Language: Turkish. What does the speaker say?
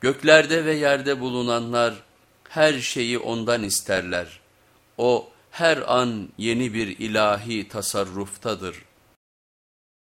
Göklerde ve yerde bulunanlar her şeyi ondan isterler. O her an yeni bir ilahi tasarruftadır.